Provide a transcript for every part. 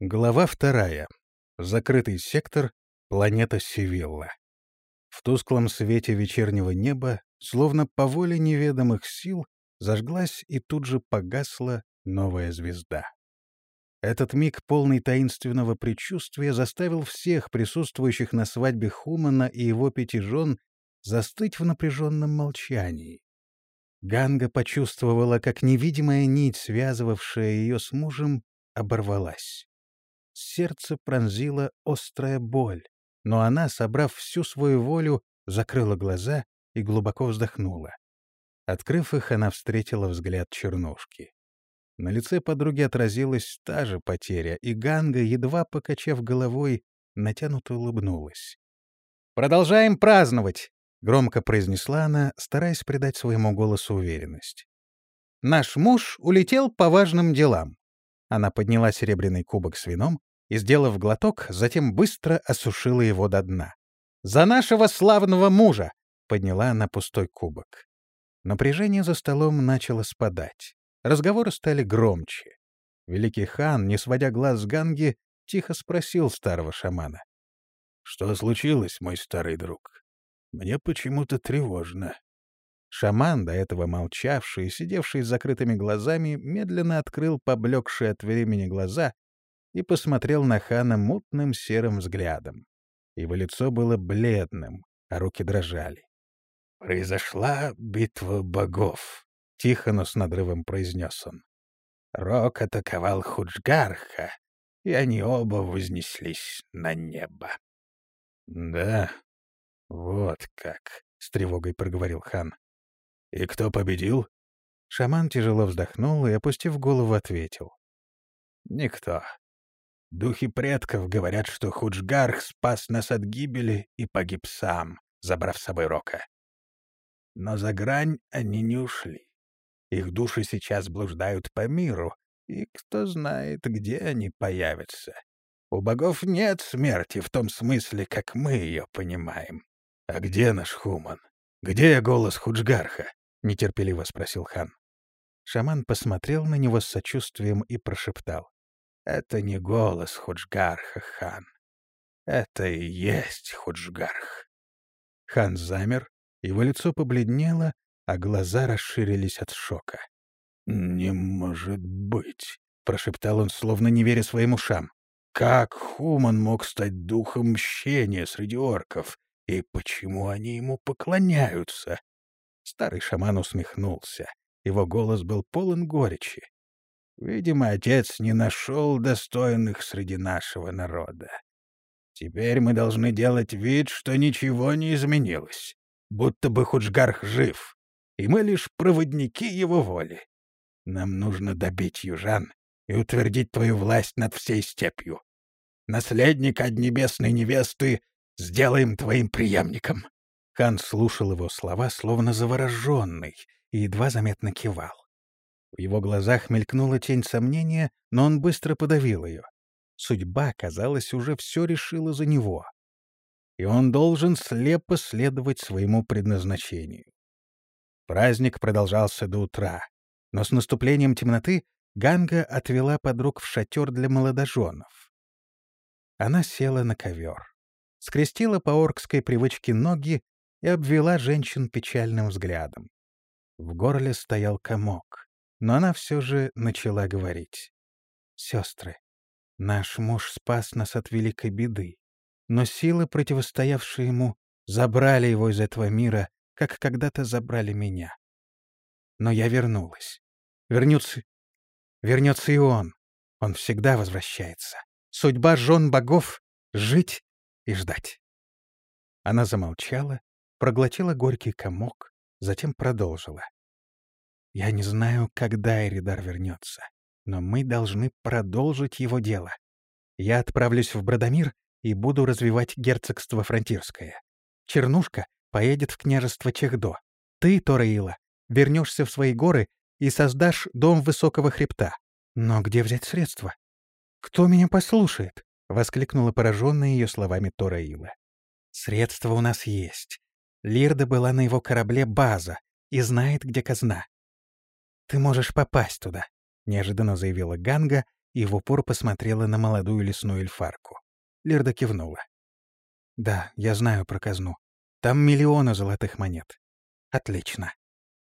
Глава вторая. Закрытый сектор. Планета Севилла. В тусклом свете вечернего неба, словно по воле неведомых сил, зажглась и тут же погасла новая звезда. Этот миг, полный таинственного предчувствия, заставил всех присутствующих на свадьбе Хумана и его пяти жен застыть в напряженном молчании. Ганга почувствовала, как невидимая нить, связывавшая ее с мужем, оборвалась. Сердце пронзила острая боль, но она, собрав всю свою волю, закрыла глаза и глубоко вздохнула. Открыв их, она встретила взгляд чернушки. На лице подруги отразилась та же потеря, и Ганга, едва покачав головой, натянуто улыбнулась. «Продолжаем праздновать!» — громко произнесла она, стараясь придать своему голосу уверенность. «Наш муж улетел по важным делам». Она подняла серебряный кубок с вином и, сделав глоток, затем быстро осушила его до дна. «За нашего славного мужа!» — подняла она пустой кубок. Напряжение за столом начало спадать. Разговоры стали громче. Великий хан, не сводя глаз с Ганги, тихо спросил старого шамана. — Что случилось, мой старый друг? Мне почему-то тревожно. Шаман, до этого молчавший и сидевший с закрытыми глазами, медленно открыл поблекшие от времени глаза и посмотрел на хана мутным серым взглядом. Его лицо было бледным, а руки дрожали. «Произошла битва богов», — тихо, но с надрывом произнес он. Рок атаковал Худжгарха, и они оба вознеслись на небо. — Да, вот как, — с тревогой проговорил хан. — И кто победил? Шаман тяжело вздохнул и, опустив голову, ответил. — Никто. Духи предков говорят, что Худжгарх спас нас от гибели и погиб сам, забрав с собой Рока. Но за грань они не ушли. Их души сейчас блуждают по миру, и кто знает, где они появятся. У богов нет смерти в том смысле, как мы ее понимаем. — А где наш Хуман? Где голос Худжгарха? — нетерпеливо спросил хан. Шаман посмотрел на него с сочувствием и прошептал. — Это не голос Худжгарха, хан. Это и есть Худжгарх. Хан замер, его лицо побледнело, а глаза расширились от шока. «Не может быть!» — прошептал он, словно не веря своим ушам. «Как Хуман мог стать духом мщения среди орков? И почему они ему поклоняются?» Старый шаман усмехнулся. Его голос был полон горечи. «Видимо, отец не нашел достойных среди нашего народа. Теперь мы должны делать вид, что ничего не изменилось, будто бы Худжгарх жив, и мы лишь проводники его воли. Нам нужно добить южан и утвердить твою власть над всей степью. Наследника от небесной невесты сделаем твоим преемником». Хан слушал его слова, словно завороженный, и едва заметно кивал. В его глазах мелькнула тень сомнения, но он быстро подавил ее. Судьба, казалось, уже все решила за него. И он должен слепо следовать своему предназначению. Праздник продолжался до утра, но с наступлением темноты Ганга отвела подруг в шатер для молодоженов. Она села на ковер, скрестила по оркской привычке ноги и обвела женщин печальным взглядом. В горле стоял комок, но она все же начала говорить. «Сестры, наш муж спас нас от великой беды, но силы, противостоявшие ему, забрали его из этого мира как когда-то забрали меня. Но я вернулась. Вернется... Вернется и он. Он всегда возвращается. Судьба жен богов — жить и ждать. Она замолчала, проглотила горький комок, затем продолжила. «Я не знаю, когда Эридар вернется, но мы должны продолжить его дело. Я отправлюсь в Бродомир и буду развивать герцогство Фронтирское. Чернушка поедет в княжество Чехдо. Ты, Тораила, вернешься в свои горы и создашь дом высокого хребта. Но где взять средства? Кто меня послушает? — воскликнула пораженная ее словами Тораила. «Средства у нас есть. Лирда была на его корабле база и знает, где казна. Ты можешь попасть туда», — неожиданно заявила Ганга и в упор посмотрела на молодую лесную эльфарку. Лирда кивнула. «Да, я знаю про казну. Там миллионы золотых монет. Отлично.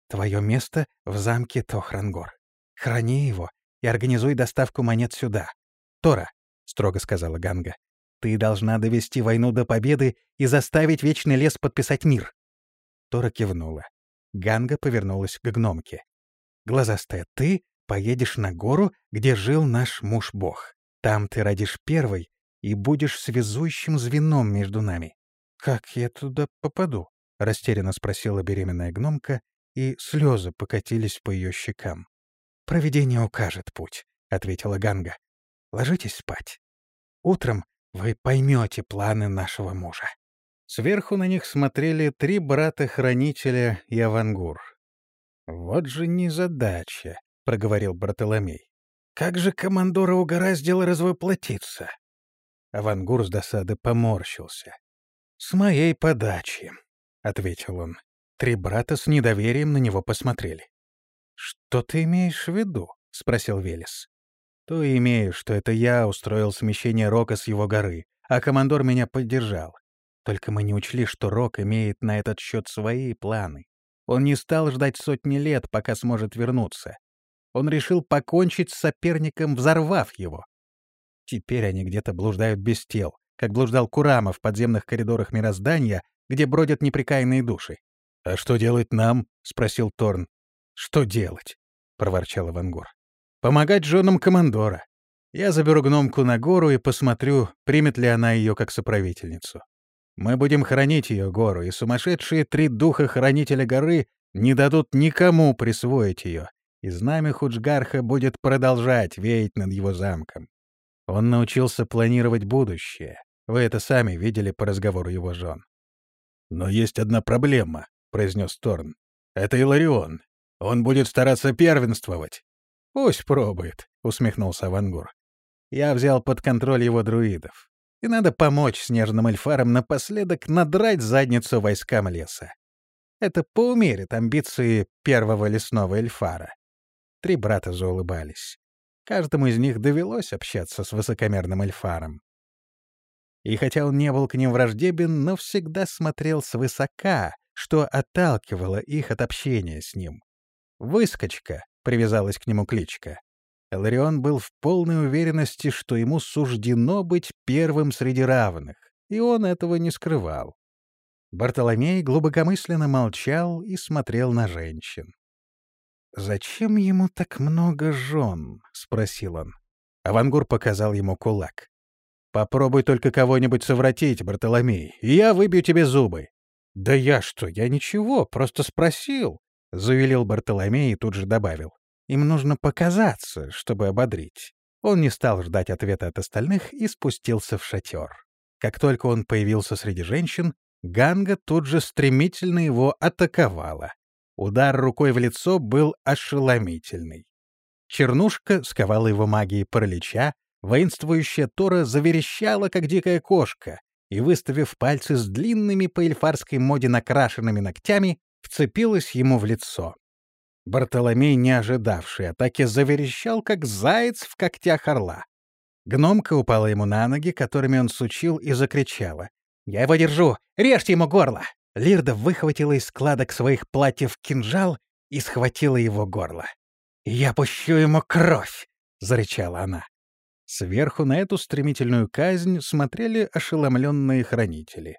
Твое место в замке Тохрангор. Храни его и организуй доставку монет сюда. Тора, — строго сказала Ганга, — ты должна довести войну до победы и заставить Вечный лес подписать мир. Тора кивнула. Ганга повернулась к гномке. «Глазастая, ты поедешь на гору, где жил наш муж-бог. Там ты родишь первой и будешь связующим звеном между нами. Как я туда попаду? — растерянно спросила беременная гномка, и слезы покатились по ее щекам. «Провидение укажет путь», — ответила Ганга. «Ложитесь спать. Утром вы поймете планы нашего мужа». Сверху на них смотрели три брата-хранителя и Авангур. «Вот же незадача», — проговорил Бартоломей. «Как же командора угораздило развоплотиться?» Авангур с досады поморщился. «С моей подачи», — ответил он. Три брата с недоверием на него посмотрели. «Что ты имеешь в виду?» — спросил Велес. «То имею, что это я устроил смещение Рока с его горы, а командор меня поддержал. Только мы не учли, что Рок имеет на этот счет свои планы. Он не стал ждать сотни лет, пока сможет вернуться. Он решил покончить с соперником, взорвав его. Теперь они где-то блуждают без тел, как блуждал Курама в подземных коридорах мироздания, где бродят неприкаянные души. «А что делать нам?» — спросил Торн. «Что делать?» — проворчал Ивангор. «Помогать женам командора. Я заберу гномку на гору и посмотрю, примет ли она ее как соправительницу. Мы будем хранить ее гору, и сумасшедшие три духа-хранителя горы не дадут никому присвоить ее, и знамя Худжгарха будет продолжать веять над его замком. Он научился планировать будущее. Вы это сами видели по разговору его жен. «Но есть одна проблема», — произнес Торн. «Это Иларион. Он будет стараться первенствовать». «Пусть пробует», — усмехнулся Авангур. «Я взял под контроль его друидов. И надо помочь снежным эльфарам напоследок надрать задницу войскам леса. Это поумерит амбиции первого лесного эльфара». Три брата заулыбались. Каждому из них довелось общаться с высокомерным эльфаром. И хотя он не был к ним враждебен, но всегда смотрел свысока, что отталкивало их от общения с ним. «Выскочка», — привязалась к нему кличка. Эларион был в полной уверенности, что ему суждено быть первым среди равных, и он этого не скрывал. Бартоломей глубокомысленно молчал и смотрел на женщин. «Зачем ему так много жен?» — спросил он. Авангур показал ему кулак. Попробуй только кого-нибудь совратить, Бартоломей, и я выбью тебе зубы. — Да я что, я ничего, просто спросил, — завелел Бартоломей и тут же добавил. Им нужно показаться, чтобы ободрить. Он не стал ждать ответа от остальных и спустился в шатер. Как только он появился среди женщин, Ганга тут же стремительно его атаковала. Удар рукой в лицо был ошеломительный. Чернушка сковала его магией паралича, Воинствующая Тора заверещала, как дикая кошка, и, выставив пальцы с длинными по эльфарской моде накрашенными ногтями, вцепилась ему в лицо. Бартоломей, не ожидавший атаки, заверещал, как заяц в когтях орла. Гномка упала ему на ноги, которыми он сучил, и закричала. «Я его держу! Режьте ему горло!» Лирда выхватила из складок своих платьев кинжал и схватила его горло. «Я пущу ему кровь!» — зарычала она. Сверху на эту стремительную казнь смотрели ошеломленные хранители.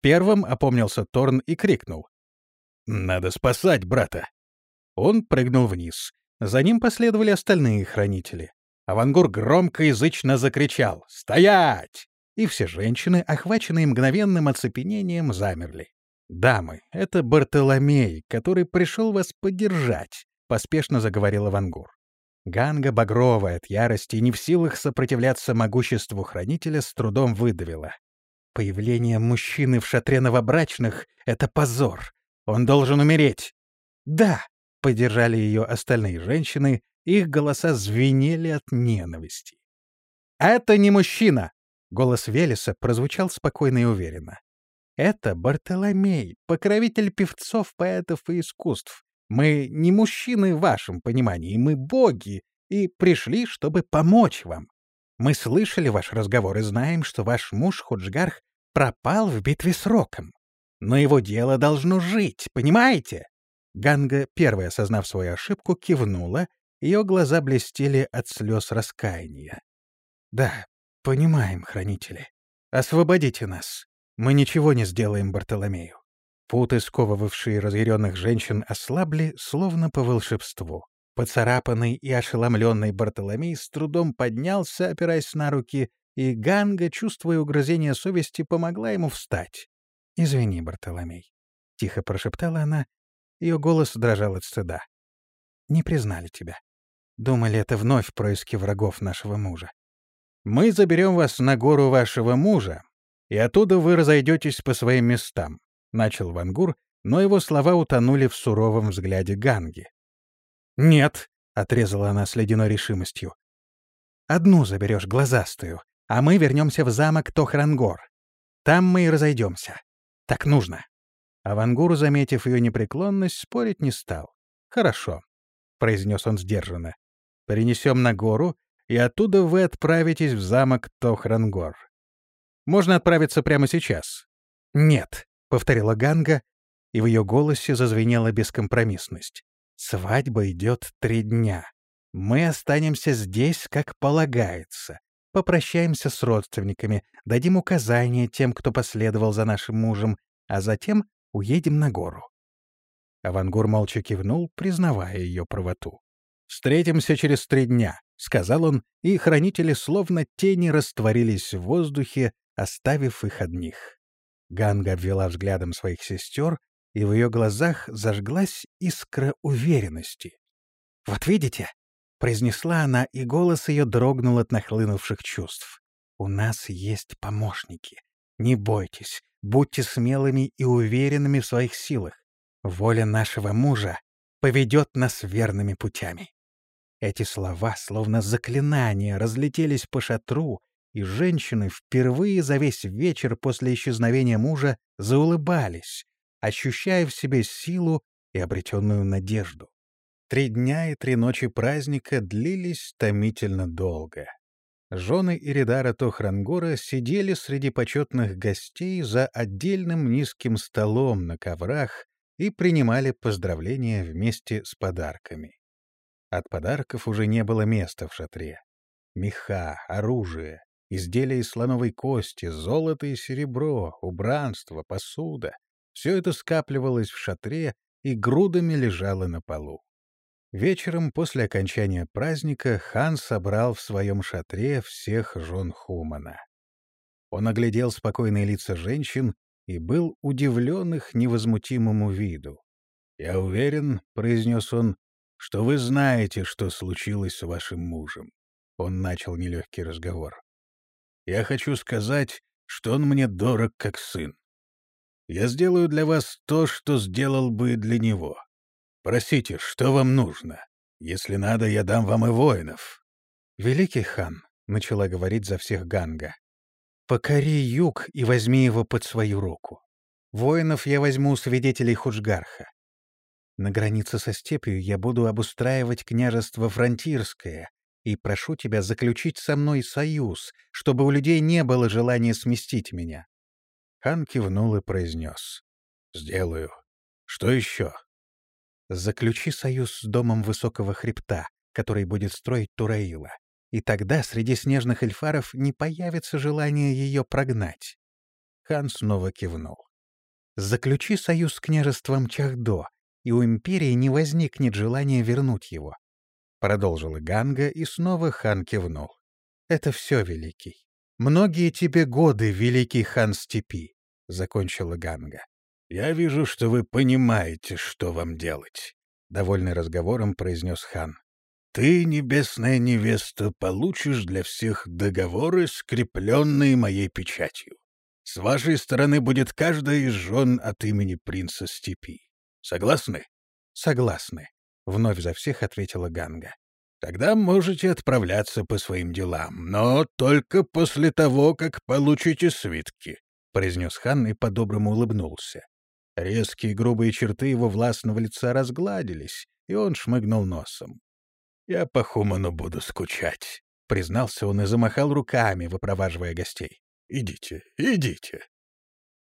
Первым опомнился Торн и крикнул. «Надо спасать брата!» Он прыгнул вниз. За ним последовали остальные хранители. Авангур громко язычно закричал «Стоять!» И все женщины, охваченные мгновенным оцепенением, замерли. «Дамы, это Бартоломей, который пришел вас поддержать», — поспешно заговорил Авангур. Ганга, багровая от ярости, не в силах сопротивляться могуществу хранителя, с трудом выдавила. Появление мужчины в шатре новобрачных — это позор. Он должен умереть. «Да!» — поддержали ее остальные женщины, их голоса звенели от ненависти. «Это не мужчина!» — голос Велеса прозвучал спокойно и уверенно. «Это Бартоломей, покровитель певцов, поэтов и искусств. Мы не мужчины в вашем понимании, мы боги, и пришли, чтобы помочь вам. Мы слышали ваш разговор и знаем, что ваш муж Худжгарх пропал в битве с Роком. Но его дело должно жить, понимаете?» Ганга, первая осознав свою ошибку, кивнула, ее глаза блестели от слез раскаяния. «Да, понимаем, хранители. Освободите нас. Мы ничего не сделаем Бартоломею». Путы, сковывавшие разъяренных женщин, ослабли, словно по волшебству. Поцарапанный и ошеломленный Бартоломей с трудом поднялся, опираясь на руки, и Ганга, чувствуя угрызение совести, помогла ему встать. «Извини, Бартоломей», — тихо прошептала она. Ее голос дрожал от стыда. «Не признали тебя. Думали, это вновь происки врагов нашего мужа. Мы заберем вас на гору вашего мужа, и оттуда вы разойдетесь по своим местам», — начал Вангур, но его слова утонули в суровом взгляде Ганги. «Нет», — отрезала она с ледяной решимостью. «Одну заберешь, глазастую, а мы вернемся в замок Тохрангор. Там мы и разойдемся. Так нужно». Авангур, заметив ее непреклонность, спорить не стал. «Хорошо», — произнес он сдержанно. «Перенесем на гору, и оттуда вы отправитесь в замок Тохрангор. Можно отправиться прямо сейчас». «Нет», — повторила Ганга, и в ее голосе зазвенела бескомпромиссность. «Свадьба идет три дня. Мы останемся здесь, как полагается. Попрощаемся с родственниками, дадим указания тем, кто последовал за нашим мужем, а затем уедем на гору». Авангур молча кивнул, признавая ее правоту. «Встретимся через три дня», — сказал он, и хранители словно тени растворились в воздухе, оставив их одних. Ганга обвела взглядом своих сестер, и в ее глазах зажглась искра уверенности. «Вот видите?» — произнесла она, и голос ее дрогнул от нахлынувших чувств. «У нас есть помощники. Не бойтесь, будьте смелыми и уверенными в своих силах. Воля нашего мужа поведет нас верными путями». Эти слова, словно заклинания, разлетелись по шатру, и женщины впервые за весь вечер после исчезновения мужа заулыбались, ощущая в себе силу и обретенную надежду. Три дня и три ночи праздника длились томительно долго. Жены Иридара Тохрангора сидели среди почетных гостей за отдельным низким столом на коврах и принимали поздравления вместе с подарками. От подарков уже не было места в шатре. Меха, оружие, изделия из слоновой кости, золото и серебро, убранство, посуда — все это скапливалось в шатре и грудами лежало на полу. Вечером после окончания праздника хан собрал в своем шатре всех жен Хумана. Он оглядел спокойные лица женщин и был удивлен их невозмутимому виду. «Я уверен», — произнес он, — «что вы знаете, что случилось с вашим мужем». Он начал нелегкий разговор. «Я хочу сказать, что он мне дорог как сын. Я сделаю для вас то, что сделал бы для него. Просите, что вам нужно? Если надо, я дам вам и воинов. Великий хан, — начала говорить за всех Ганга, — покори юг и возьми его под свою руку. Воинов я возьму у свидетелей Худжгарха. На границе со степью я буду обустраивать княжество Фронтирское, и прошу тебя заключить со мной союз, чтобы у людей не было желания сместить меня. Хан кивнул и произнес. — Сделаю. Что еще? Заключи союз с домом Высокого Хребта, который будет строить Тураила. И тогда среди снежных эльфаров не появится желание ее прогнать. Хан снова кивнул. Заключи союз с княжеством Чахдо, и у империи не возникнет желания вернуть его. Продолжила Ганга, и снова хан кивнул. Это все, Великий. Многие тебе годы, Великий хан степи, — закончила Ганга. «Я вижу, что вы понимаете, что вам делать», — довольный разговором произнес хан. «Ты, небесная невеста, получишь для всех договоры, скрепленные моей печатью. С вашей стороны будет каждая из жен от имени принца Степи. Согласны?» «Согласны», — вновь за всех ответила Ганга. «Тогда можете отправляться по своим делам, но только после того, как получите свитки», — произнес хан и по-доброму улыбнулся. Резкие грубые черты его властного лица разгладились, и он шмыгнул носом. «Я по Хуману буду скучать», — признался он и замахал руками, выпроваживая гостей. «Идите, идите».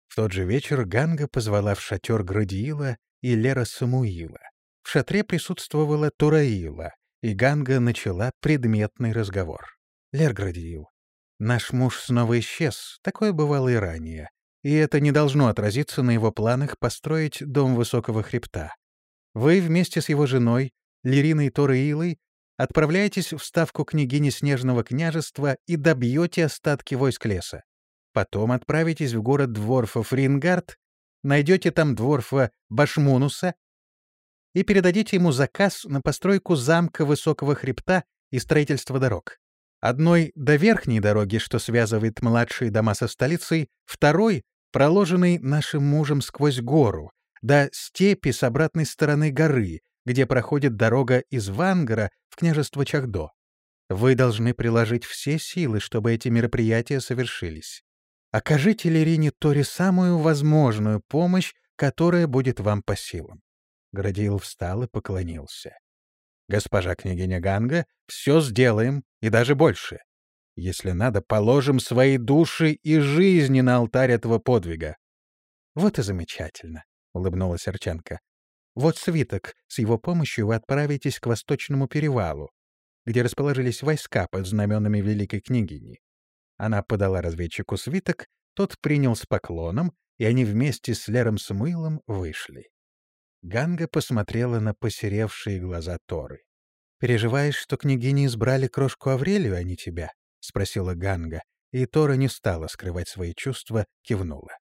В тот же вечер Ганга позвала в шатер Градиила и Лера Самуила. В шатре присутствовала Тураила, и Ганга начала предметный разговор. «Лер Градиил, наш муж снова исчез, такое бывало и ранее, и это не должно отразиться на его планах построить дом высокого хребта. Вы вместе с его женой, Лириной Тураилой, отправляетесь в ставку княгини Снежного княжества и добьете остатки войск леса. Потом отправитесь в город дворфов Рингард, найдете там дворфа Башмунуса и передадите ему заказ на постройку замка Высокого Хребта и строительство дорог. Одной до верхней дороги, что связывает младшие дома со столицей, второй — проложенный нашим мужем сквозь гору, до степи с обратной стороны горы, где проходит дорога из Вангара в княжество Чахдо. Вы должны приложить все силы, чтобы эти мероприятия совершились. Окажите Лерине Тори самую возможную помощь, которая будет вам по силам. Градиил встал и поклонился. «Госпожа княгиня Ганга, все сделаем, и даже больше. Если надо, положим свои души и жизни на алтарь этого подвига». «Вот и замечательно», — улыбнулась Арчанка. «Вот свиток, с его помощью вы отправитесь к Восточному перевалу, где расположились войска под знаменами Великой княгини. Она подала разведчику свиток, тот принял с поклоном, и они вместе с Лером Самуилом вышли. Ганга посмотрела на посеревшие глаза Торы. «Переживаешь, что княгини избрали крошку Аврелию, а не тебя?» — спросила Ганга, и Тора не стала скрывать свои чувства, кивнула.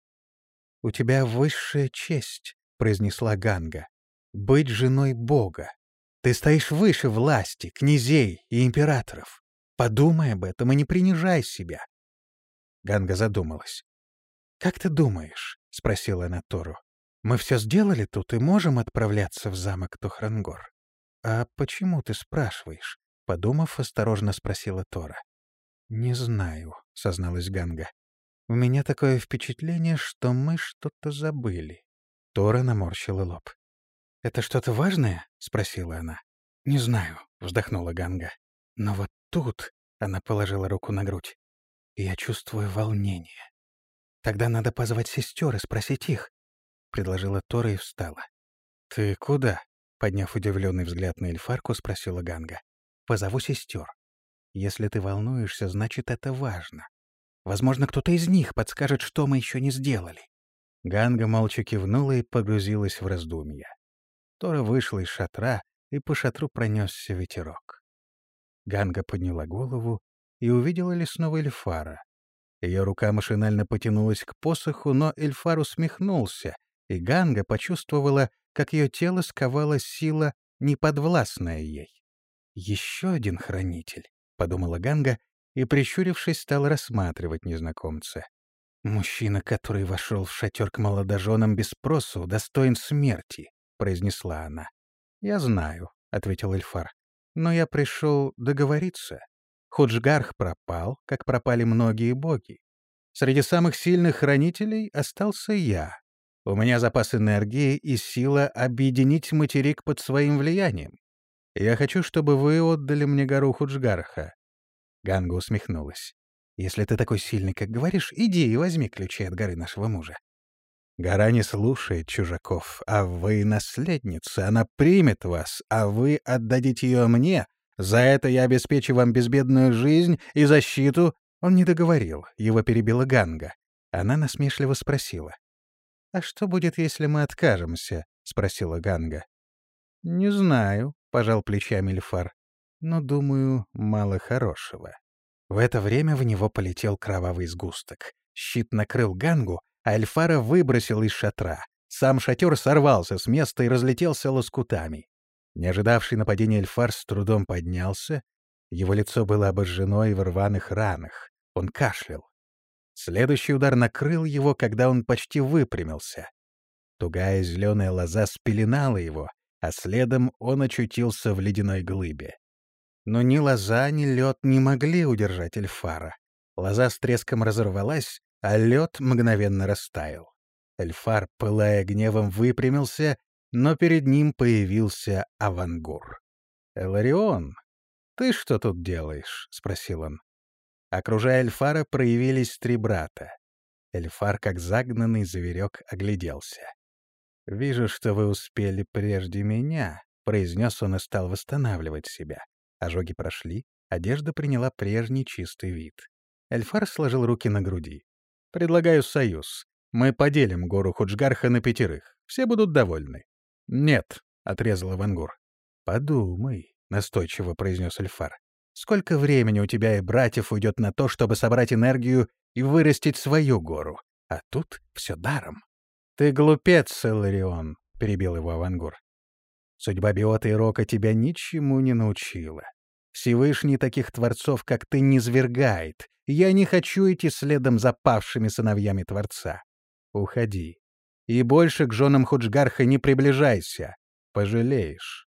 «У тебя высшая честь», — произнесла Ганга, — «быть женой Бога. Ты стоишь выше власти, князей и императоров. Подумай об этом и не принижай себя. Ганга задумалась. «Как ты думаешь?» — спросила она Тору. «Мы все сделали тут и можем отправляться в замок Тухрангор?» «А почему ты спрашиваешь?» — подумав, осторожно спросила Тора. «Не знаю», — созналась Ганга. «У меня такое впечатление, что мы что-то забыли». Тора наморщила лоб. «Это что-то важное?» — спросила она. «Не знаю», — вздохнула Ганга. «Но вот тут...» — она положила руку на грудь. «Я чувствую волнение. Тогда надо позвать сестер и спросить их», — предложила Тора и встала. «Ты куда?» — подняв удивленный взгляд на Эльфарку, спросила Ганга. «Позову сестер. Если ты волнуешься, значит, это важно. Возможно, кто-то из них подскажет, что мы еще не сделали». Ганга молча кивнула и погрузилась в раздумья. Тора вышла из шатра, и по шатру пронесся ветерок. Ганга подняла голову и увидела лесного эльфара. Ее рука машинально потянулась к посоху, но эльфар усмехнулся, и Ганга почувствовала, как ее тело сковала сила, неподвластная ей. «Еще один хранитель», — подумала Ганга, и, прищурившись, стала рассматривать незнакомца. «Мужчина, который вошел в шатер к молодоженам без спросу, достоин смерти», — произнесла она. «Я знаю», — ответил Эльфар. Но я пришел договориться. Худжгарх пропал, как пропали многие боги. Среди самых сильных хранителей остался я. У меня запас энергии и сила объединить материк под своим влиянием. Я хочу, чтобы вы отдали мне гору Худжгарха. Ганга усмехнулась. «Если ты такой сильный, как говоришь, иди и возьми ключи от горы нашего мужа. Гора не слушает чужаков, а вы наследница, она примет вас, а вы отдадите ее мне. За это я обеспечу вам безбедную жизнь и защиту». Он не договорил, его перебила Ганга. Она насмешливо спросила. «А что будет, если мы откажемся?» — спросила Ганга. «Не знаю», — пожал плечами Лефар. «Но, думаю, мало хорошего». В это время в него полетел кровавый сгусток. Щит накрыл Гангу, Альфара выбросил из шатра. Сам шатер сорвался с места и разлетелся лоскутами. Не ожидавший нападения Эльфар с трудом поднялся. Его лицо было обожжено и в рваных ранах. Он кашлял. Следующий удар накрыл его, когда он почти выпрямился. Тугая зеленая лоза спеленала его, а следом он очутился в ледяной глыбе. Но ни лоза, ни лед не могли удержать Эльфара. Лоза с треском разорвалась, а лед мгновенно растаял. Эльфар, пылая гневом, выпрямился, но перед ним появился Авангур. Эларион, «Ты что тут делаешь?» — спросил он. Окружая Эльфара, проявились три брата. Эльфар, как загнанный зверек, огляделся. «Вижу, что вы успели прежде меня», — произнес он и стал восстанавливать себя. Ожоги прошли, одежда приняла прежний чистый вид. Эльфар сложил руки на груди. «Предлагаю союз. Мы поделим гору Худжгарха на пятерых. Все будут довольны». «Нет», — отрезал Ивангур. «Подумай», — настойчиво произнес Эльфар. «Сколько времени у тебя и братьев уйдет на то, чтобы собрать энергию и вырастить свою гору? А тут все даром». «Ты глупец, Эларион», — перебил его Авангур. «Судьба Биота и Рока тебя ничему не научила. Всевышний таких творцов, как ты, не свергает. Я не хочу идти следом за павшими сыновьями Творца. Уходи. И больше к женам Худжгарха не приближайся. Пожалеешь. —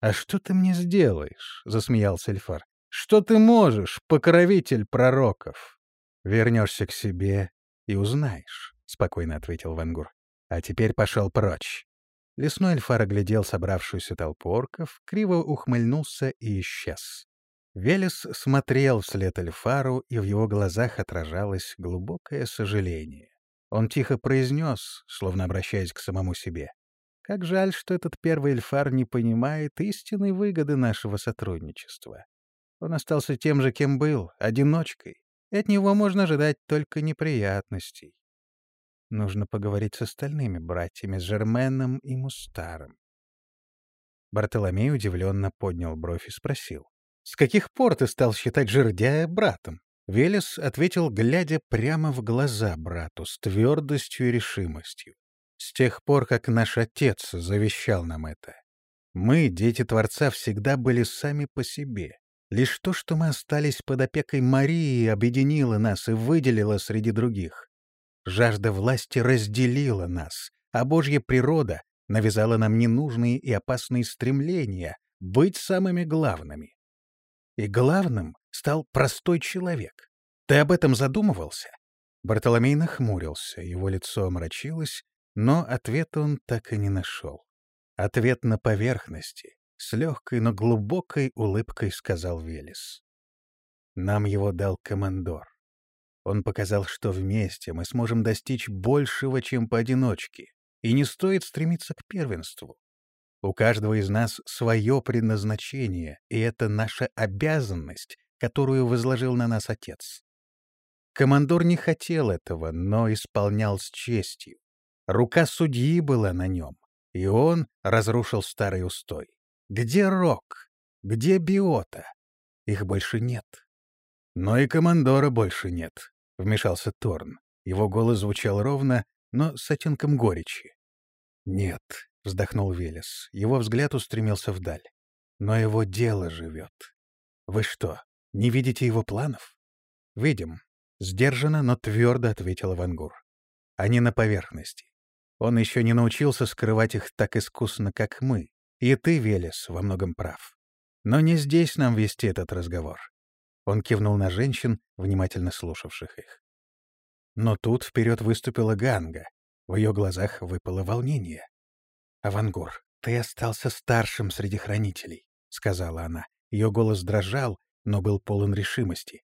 А что ты мне сделаешь? — засмеялся Эльфар. — Что ты можешь, покровитель пророков? — Вернешься к себе и узнаешь, — спокойно ответил Вангур. — А теперь пошел прочь. Лесной Эльфар оглядел собравшуюся толпу орков, криво ухмыльнулся и исчез. Велес смотрел вслед Эльфару, и в его глазах отражалось глубокое сожаление. Он тихо произнес, словно обращаясь к самому себе. «Как жаль, что этот первый Эльфар не понимает истинной выгоды нашего сотрудничества. Он остался тем же, кем был, одиночкой, и от него можно ожидать только неприятностей. Нужно поговорить с остальными братьями, с Жерменом и Мустаром. Бартоломей удивленно поднял бровь и спросил. «С каких пор ты стал считать жердяя братом?» Велес ответил, глядя прямо в глаза брату с твердостью и решимостью. «С тех пор, как наш отец завещал нам это. Мы, дети Творца, всегда были сами по себе. Лишь то, что мы остались под опекой Марии, объединило нас и выделило среди других. Жажда власти разделила нас, а Божья природа навязала нам ненужные и опасные стремления быть самыми главными. И главным стал простой человек. Ты об этом задумывался? Бартоломей нахмурился, его лицо омрачилось, но ответа он так и не нашел. Ответ на поверхности, с легкой, но глубокой улыбкой сказал Велес. Нам его дал командор. Он показал, что вместе мы сможем достичь большего, чем поодиночке, и не стоит стремиться к первенству. У каждого из нас свое предназначение, и это наша обязанность, которую возложил на нас отец. Командор не хотел этого, но исполнял с честью. Рука судьи была на нем, и он разрушил старый устой. Где Рок? Где Биота? Их больше нет. Но и командора больше нет, — вмешался Торн. Его голос звучал ровно, но с оттенком горечи. Нет, — вздохнул Велес. Его взгляд устремился вдаль. «Но его дело живет. Вы что, не видите его планов?» «Видим», — сдержанно, но твердо ответил Вангур. «Они на поверхности. Он еще не научился скрывать их так искусно, как мы. И ты, Велес, во многом прав. Но не здесь нам вести этот разговор». Он кивнул на женщин, внимательно слушавших их. Но тут вперед выступила Ганга. В ее глазах выпало волнение. «Авангур, ты остался старшим среди хранителей», — сказала она. Ее голос дрожал, но был полон решимости.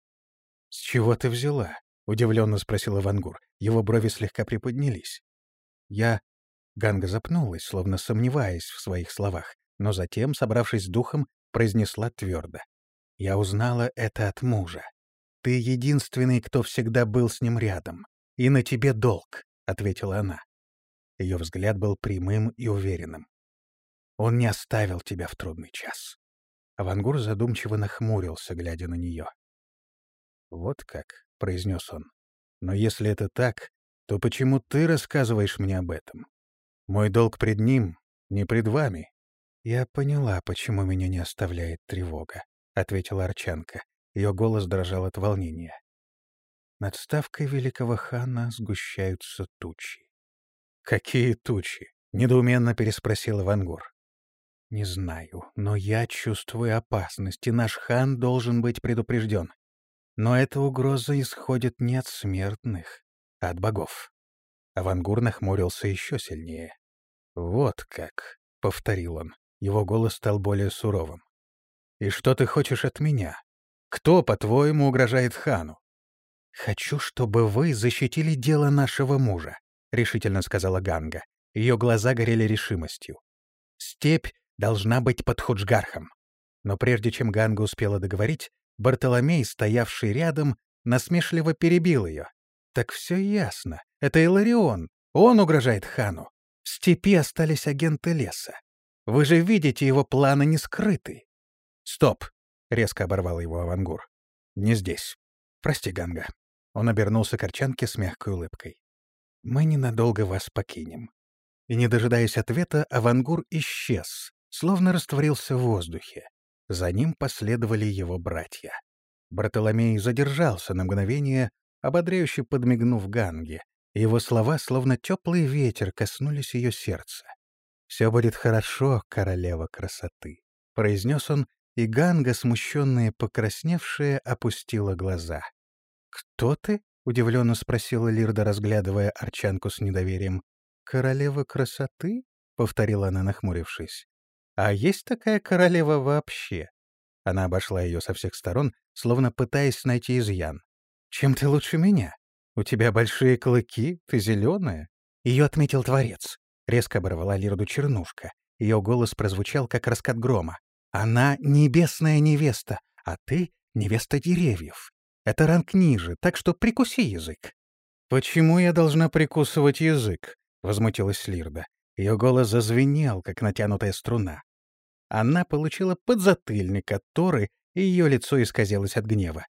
«С чего ты взяла?» — удивленно спросил Авангур. Его брови слегка приподнялись. «Я...» Ганга запнулась, словно сомневаясь в своих словах, но затем, собравшись с духом, произнесла твердо. «Я узнала это от мужа. Ты единственный, кто всегда был с ним рядом. И на тебе долг», — ответила она. Ее взгляд был прямым и уверенным. «Он не оставил тебя в трудный час». Авангур задумчиво нахмурился, глядя на нее. «Вот как», — произнес он. «Но если это так, то почему ты рассказываешь мне об этом? Мой долг пред ним, не пред вами». «Я поняла, почему меня не оставляет тревога», — ответила Арчанка. Ее голос дрожал от волнения. Над ставкой великого хана сгущаются тучи. «Какие тучи?» — недоуменно переспросил Вангур. «Не знаю, но я чувствую опасность, и наш хан должен быть предупрежден. Но эта угроза исходит не от смертных, от богов». Авангур нахмурился еще сильнее. «Вот как», — повторил он. Его голос стал более суровым. «И что ты хочешь от меня? Кто, по-твоему, угрожает хану?» «Хочу, чтобы вы защитили дело нашего мужа», — решительно сказала Ганга. Ее глаза горели решимостью. «Степь должна быть под Худжгархом». Но прежде чем Ганга успела договорить, Бартоломей, стоявший рядом, насмешливо перебил ее. «Так все ясно. Это Иларион. Он угрожает хану. В степи остались агенты леса. Вы же видите, его планы не скрыты». «Стоп!» — резко оборвал его Авангур. «Не здесь. Прости, Ганга». Он обернулся к Арчанке с мягкой улыбкой. «Мы ненадолго вас покинем». И, не дожидаясь ответа, Авангур исчез, словно растворился в воздухе. За ним последовали его братья. Бартоломей задержался на мгновение, ободряюще подмигнув Ганге. Его слова, словно теплый ветер, коснулись ее сердца. «Все будет хорошо, королева красоты», — произнес он, и Ганга, смущенная и покрасневшая, опустила глаза. «Кто ты?» — удивленно спросила Лирда, разглядывая Арчанку с недоверием. «Королева красоты?» — повторила она, нахмурившись. «А есть такая королева вообще?» Она обошла ее со всех сторон, словно пытаясь найти изъян. «Чем ты лучше меня? У тебя большие клыки, ты зеленая?» Ее отметил Творец. Резко оборвала Лирду Чернушка. Ее голос прозвучал, как раскат грома. «Она — небесная невеста, а ты — невеста деревьев. Это ранг ниже, так что прикуси язык». «Почему я должна прикусывать язык?» — возмутилась Лирда. Ее голос зазвенел, как натянутая струна. Она получила подзатыльник, который, и ее лицо исказилось от гнева.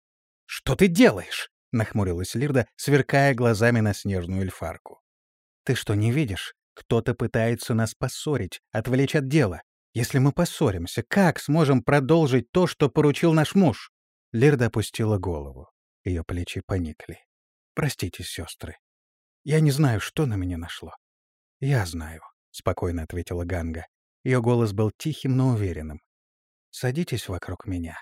«Что ты делаешь?» — нахмурилась Лирда, сверкая глазами на снежную эльфарку. «Ты что, не видишь? Кто-то пытается нас поссорить, отвлечь от дела. Если мы поссоримся, как сможем продолжить то, что поручил наш муж?» Лирда опустила голову. Ее плечи поникли. «Простите, сестры. Я не знаю, что на меня нашло». «Я знаю», — спокойно ответила Ганга. Ее голос был тихим, но уверенным. «Садитесь вокруг меня.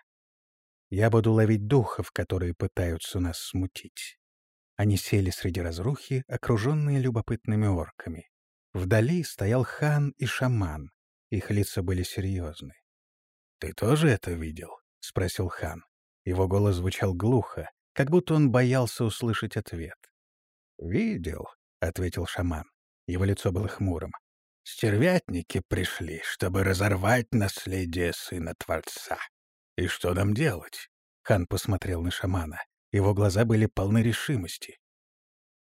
Я буду ловить духов, которые пытаются нас смутить». Они сели среди разрухи, окруженные любопытными орками. Вдали стоял хан и шаман. Их лица были серьезны. «Ты тоже это видел?» — спросил хан. Его голос звучал глухо, как будто он боялся услышать ответ. «Видел», — ответил шаман. Его лицо было хмурым. Стервятники пришли, чтобы разорвать наследие сына Творца. И что нам делать? Хан посмотрел на шамана. Его глаза были полны решимости.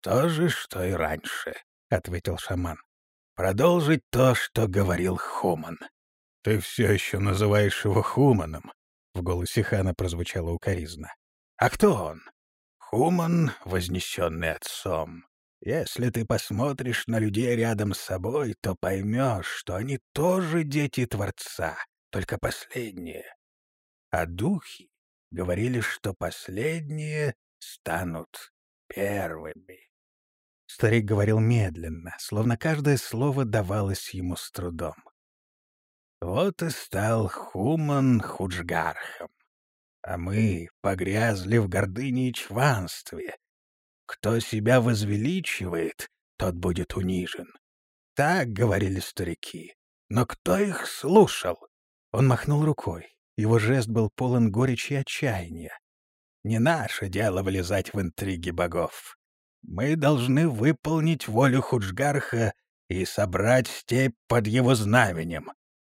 «То же, что и раньше», — ответил шаман. «Продолжить то, что говорил Хуман». «Ты все еще называешь его Хуманом?» В голосе хана прозвучало укоризна. «А кто он?» «Хуман, вознесенный отцом. Если ты посмотришь на людей рядом с собой, то поймешь, что они тоже дети Творца, только последние. А духи говорили, что последние станут первыми. Старик говорил медленно, словно каждое слово давалось ему с трудом. Вот и стал Хуман Худжгархом. А мы погрязли в гордыне и чванстве, кто себя возвеличивает, тот будет унижен. Так говорили старики. Но кто их слушал? Он махнул рукой. Его жест был полон горечи и отчаяния. Не наше дело влезать в интриги богов. Мы должны выполнить волю Худжгарха и собрать степь под его знаменем.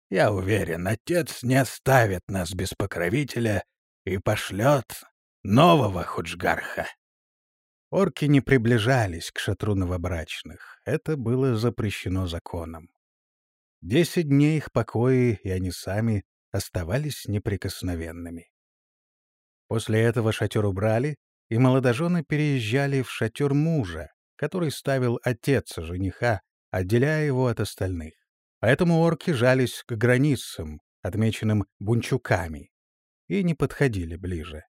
Я уверен, отец не оставит нас без покровителя и пошлет нового Худжгарха. Орки не приближались к шатру новобрачных. Это было запрещено законом. Десять дней их покои, и они сами оставались неприкосновенными. После этого шатер убрали, и молодожены переезжали в шатер мужа, который ставил отец жениха, отделяя его от остальных. Поэтому орки жались к границам, отмеченным бунчуками, и не подходили ближе.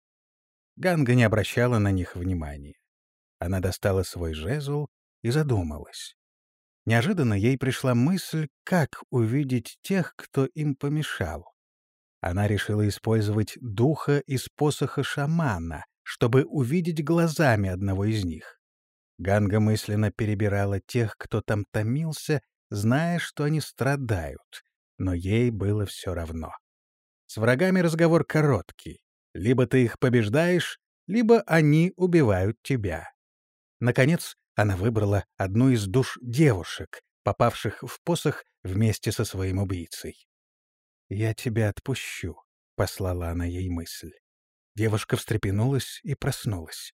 Ганга не обращала на них внимания. Она достала свой жезл и задумалась. Неожиданно ей пришла мысль, как увидеть тех, кто им помешал. Она решила использовать духа из посоха шамана, чтобы увидеть глазами одного из них. Ганга мысленно перебирала тех, кто там томился, зная, что они страдают, но ей было все равно. С врагами разговор короткий. Либо ты их побеждаешь, либо они убивают тебя. Наконец, она выбрала одну из душ девушек, попавших в посох вместе со своим убийцей. «Я тебя отпущу», — послала она ей мысль. Девушка встрепенулась и проснулась.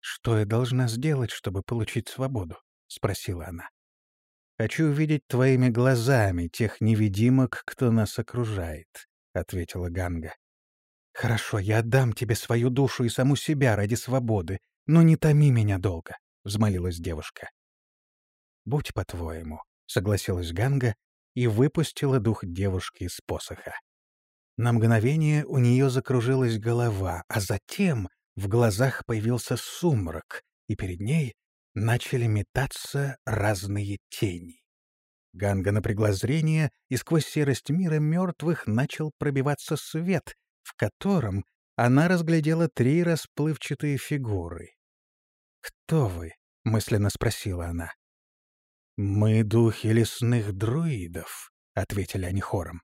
«Что я должна сделать, чтобы получить свободу?» — спросила она. «Хочу увидеть твоими глазами тех невидимок, кто нас окружает», — ответила Ганга. «Хорошо, я отдам тебе свою душу и саму себя ради свободы, но не томи меня долго», — взмолилась девушка. «Будь по-твоему», — согласилась Ганга и выпустила дух девушки из посоха. На мгновение у нее закружилась голова, а затем в глазах появился сумрак, и перед ней начали метаться разные тени. Ганга напрягла зрение, и сквозь серость мира мертвых начал пробиваться свет, в котором она разглядела три расплывчатые фигуры. «Кто вы?» — мысленно спросила она. «Мы духи лесных друидов», — ответили они хором.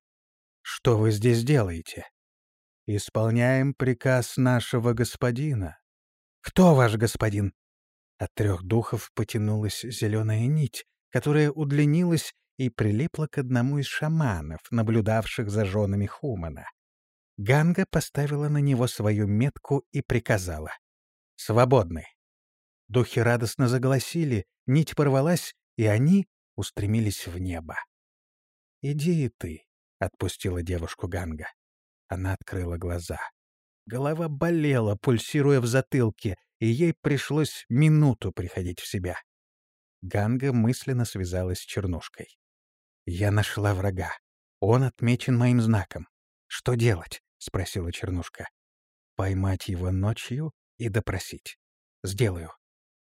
«Что вы здесь делаете?» «Исполняем приказ нашего господина». «Кто ваш господин?» От трех духов потянулась зеленая нить, которая удлинилась и прилипла к одному из шаманов, наблюдавших за женами Хумана. Ганга поставила на него свою метку и приказала. «Свободны». Духи радостно заголосили, нить порвалась, и они устремились в небо. «Иди и ты», — отпустила девушку Ганга. Она открыла глаза. Голова болела, пульсируя в затылке, и ей пришлось минуту приходить в себя. Ганга мысленно связалась с Чернушкой. «Я нашла врага. Он отмечен моим знаком. Что делать?» — спросила Чернушка. «Поймать его ночью и допросить. Сделаю.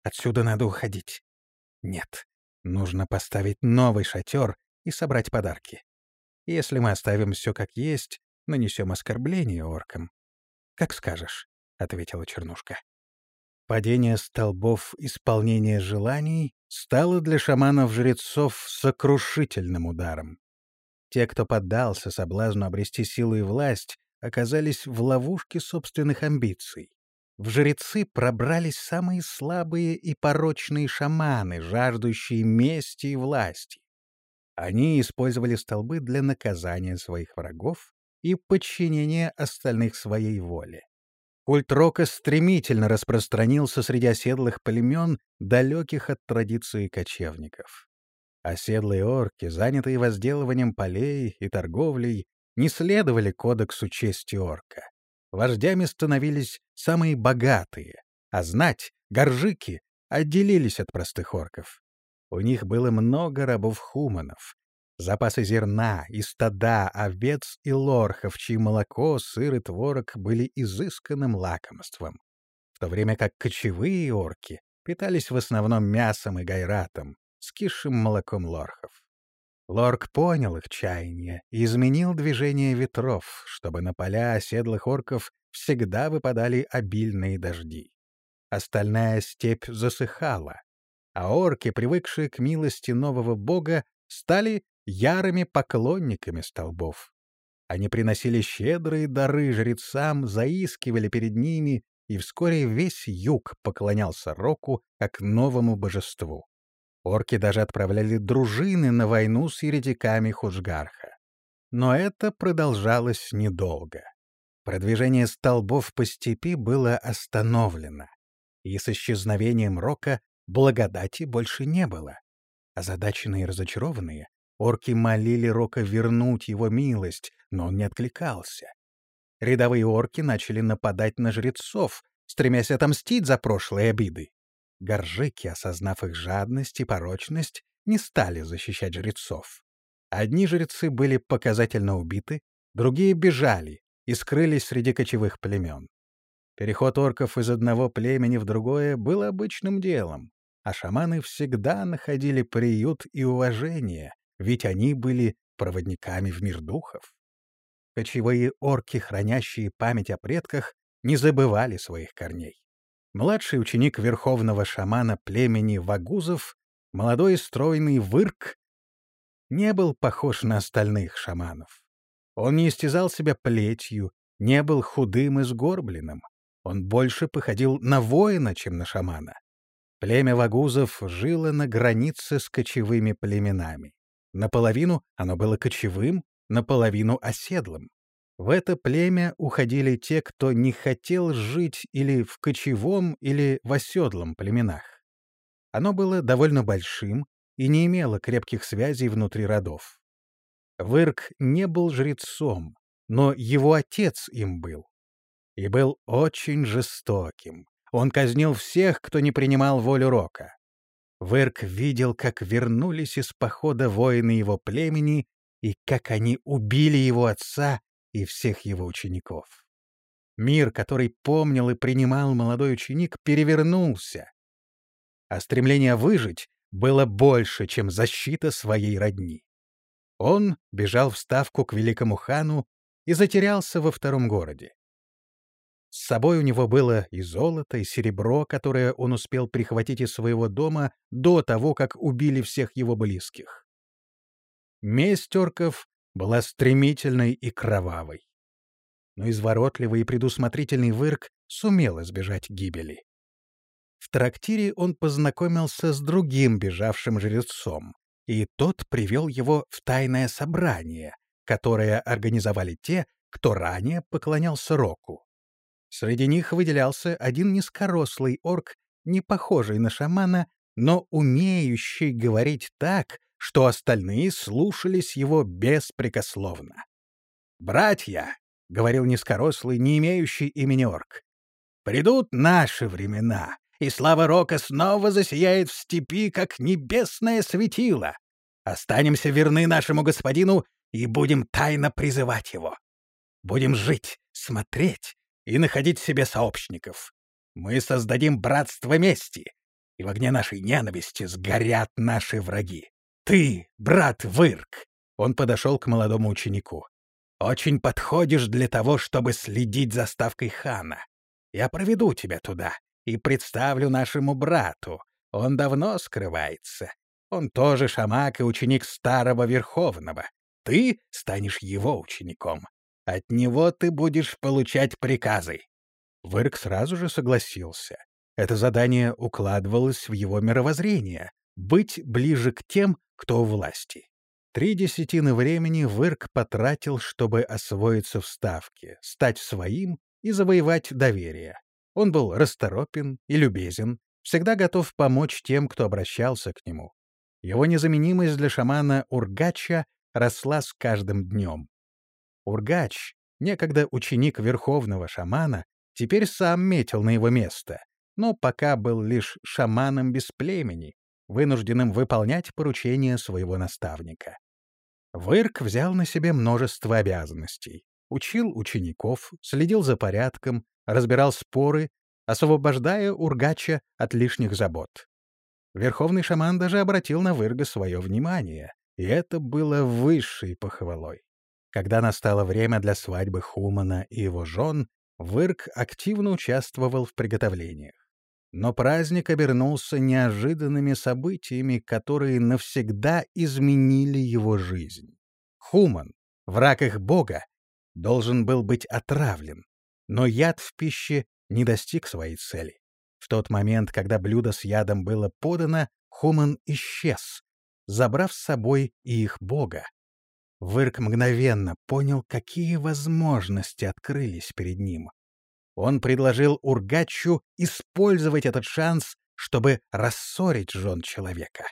Отсюда надо уходить. Нет, нужно поставить новый шатер и собрать подарки. Если мы оставим все как есть, нанесем оскорбление оркам. — Как скажешь, — ответила Чернушка. Падение столбов исполнения желаний стало для шаманов-жрецов сокрушительным ударом. Те, кто поддался соблазну обрести силу и власть, оказались в ловушке собственных амбиций. В жрецы пробрались самые слабые и порочные шаманы, жаждущие мести и власти. Они использовали столбы для наказания своих врагов и подчинения остальных своей воле. Культ рока стремительно распространился среди оседлых племен, далеких от традиции кочевников. Оседлые орки, занятые возделыванием полей и торговлей, не следовали кодексу чести орка. Вождями становились самые богатые, а знать, горжики, отделились от простых орков. У них было много рабов-хуманов, запасы зерна и стада овец и лорхов, чьи молоко, сыр и творог были изысканным лакомством, в то время как кочевые орки питались в основном мясом и гайратом, скисшим молоком лорхов. Лорк понял их чаяние и изменил движение ветров, чтобы на поля оседлых орков всегда выпадали обильные дожди. Остальная степь засыхала, а орки, привыкшие к милости нового бога, стали ярыми поклонниками столбов. Они приносили щедрые дары жрецам, заискивали перед ними, и вскоре весь юг поклонялся Року как новому божеству. Орки даже отправляли дружины на войну с еретиками Хужгарха. Но это продолжалось недолго. Продвижение столбов по степи было остановлено, и с исчезновением Рока благодати больше не было. Озадаченные и разочарованные, орки молили Рока вернуть его милость, но он не откликался. Рядовые орки начали нападать на жрецов, стремясь отомстить за прошлые обиды. Горжики, осознав их жадность и порочность, не стали защищать жрецов. Одни жрецы были показательно убиты, другие бежали и скрылись среди кочевых племен. Переход орков из одного племени в другое был обычным делом, а шаманы всегда находили приют и уважение, ведь они были проводниками в мир духов. Кочевые орки, хранящие память о предках, не забывали своих корней. Младший ученик верховного шамана племени Вагузов, молодой стройный вырк, не был похож на остальных шаманов. Он не истязал себя плетью, не был худым и сгорбленным. Он больше походил на воина, чем на шамана. Племя вагузов жило на границе с кочевыми племенами. Наполовину оно было кочевым, наполовину оседлым. В это племя уходили те, кто не хотел жить или в кочевом, или в оседлом племенах. Оно было довольно большим и не имело крепких связей внутри родов. Вырк не был жрецом, но его отец им был. И был очень жестоким. Он казнил всех, кто не принимал волю Рока. Вырк видел, как вернулись из похода воины его племени и как они убили его отца и всех его учеников. Мир, который помнил и принимал молодой ученик, перевернулся. А стремление выжить было больше, чем защита своей родни. Он бежал в ставку к великому хану и затерялся во втором городе. С собой у него было и золото, и серебро, которое он успел прихватить из своего дома до того, как убили всех его близких. Месть орков была стремительной и кровавой. Но изворотливый и предусмотрительный Вырк сумел избежать гибели. В трактире он познакомился с другим бежавшим жрецом, и тот привел его в тайное собрание, которое организовали те, кто ранее поклонялся Року. Среди них выделялся один низкорослый орк, не похожий на шамана, но умеющий говорить так, что остальные слушались его беспрекословно. «Братья», — говорил низкорослый, не имеющий имени орк, — «придут наши времена, и слава Рока снова засияет в степи, как небесное светило. Останемся верны нашему господину и будем тайно призывать его. Будем жить, смотреть и находить себе сообщников. Мы создадим братство мести, и в огне нашей ненависти сгорят наши враги. Ты, брат Вырк, он подошел к молодому ученику. Очень подходишь для того, чтобы следить за ставкой хана. Я проведу тебя туда и представлю нашему брату. Он давно скрывается. Он тоже шамак и ученик старого Верховного. Ты станешь его учеником. От него ты будешь получать приказы. Вырк сразу же согласился. Это задание укладывалось в его мировоззрение — быть ближе к тем, кто у власти. Три десятины времени Вырк потратил, чтобы освоиться в Ставке, стать своим и завоевать доверие. Он был расторопен и любезен, всегда готов помочь тем, кто обращался к нему. Его незаменимость для шамана Ургача росла с каждым днем. Ургач, некогда ученик верховного шамана, теперь сам метил на его место, но пока был лишь шаманом без племени, вынужденным выполнять поручения своего наставника. Вырк взял на себе множество обязанностей. Учил учеников, следил за порядком, разбирал споры, освобождая Ургача от лишних забот. Верховный шаман даже обратил на Вырга свое внимание, и это было высшей похвалой. Когда настало время для свадьбы Хумана и его жен, Вырг активно участвовал в приготовлениях. Но праздник обернулся неожиданными событиями, которые навсегда изменили его жизнь. Хуман, враг их бога, должен был быть отравлен, но яд в пище не достиг своей цели. В тот момент, когда блюдо с ядом было подано, Хуман исчез, забрав с собой и их бога. Вырк мгновенно понял, какие возможности открылись перед ним. Он предложил Ургачу использовать этот шанс, чтобы рассорить жен человека.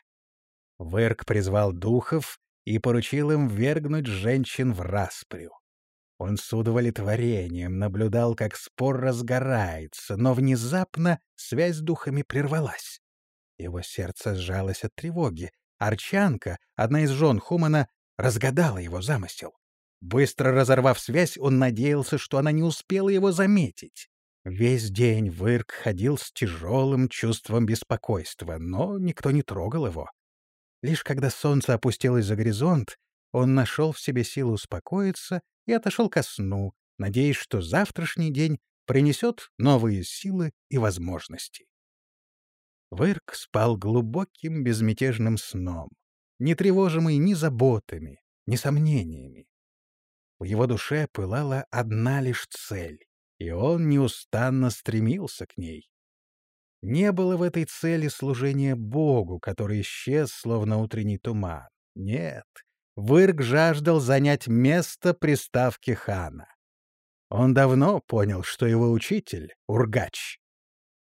Вырк призвал духов и поручил им вергнуть женщин в распрю. Он с удовлетворением наблюдал, как спор разгорается, но внезапно связь с духами прервалась. Его сердце сжалось от тревоги. Арчанка, одна из жен Хумана, разгадала его замысел. Быстро разорвав связь, он надеялся, что она не успела его заметить. Весь день Вырк ходил с тяжелым чувством беспокойства, но никто не трогал его. Лишь когда солнце опустилось за горизонт, он нашел в себе силы успокоиться и отошел ко сну, надеясь, что завтрашний день принесет новые силы и возможности. Вырк спал глубоким безмятежным сном, не тревожимый ни заботами, ни сомнениями. В его душе пылала одна лишь цель, и он неустанно стремился к ней. Не было в этой цели служения Богу, который исчез, словно утренний туман. Нет, Вырк жаждал занять место приставки хана. Он давно понял, что его учитель — Ургач.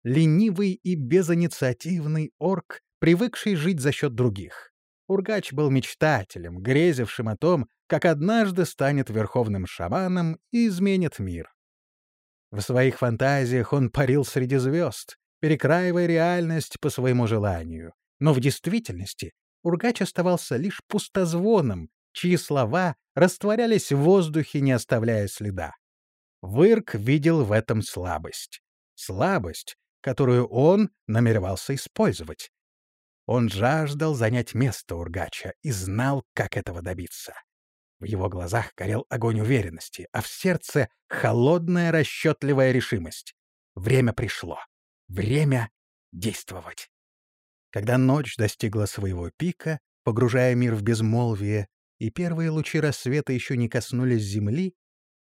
Ленивый и безинициативный орк, привыкший жить за счет других. Ургач был мечтателем, грезившим о том, как однажды станет верховным шаманом и изменит мир. В своих фантазиях он парил среди звезд, перекраивая реальность по своему желанию. Но в действительности Ургач оставался лишь пустозвоном, чьи слова растворялись в воздухе, не оставляя следа. Вырк видел в этом слабость. Слабость, которую он намеревался использовать. Он жаждал занять место Ургача и знал, как этого добиться. В его глазах горел огонь уверенности, а в сердце — холодная расчетливая решимость. Время пришло. Время действовать. Когда ночь достигла своего пика, погружая мир в безмолвие, и первые лучи рассвета еще не коснулись земли,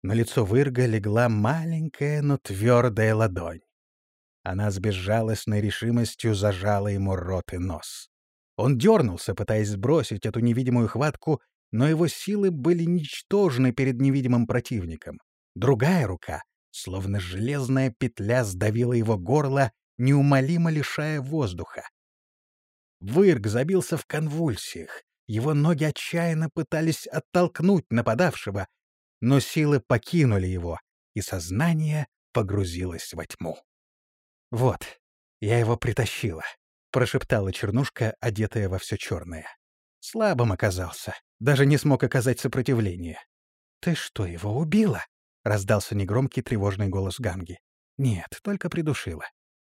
на лицо Вырга легла маленькая, но твердая ладонь. Она с безжалостной решимостью зажала ему рот и нос. Он дернулся, пытаясь сбросить эту невидимую хватку, но его силы были ничтожны перед невидимым противником. Другая рука, словно железная петля, сдавила его горло, неумолимо лишая воздуха. Вырг забился в конвульсиях. Его ноги отчаянно пытались оттолкнуть нападавшего, но силы покинули его, и сознание погрузилось во тьму. «Вот, я его притащила», — прошептала Чернушка, одетая во все черное. Слабым оказался, даже не смог оказать сопротивление. «Ты что, его убила?» — раздался негромкий тревожный голос Ганги. «Нет, только придушила.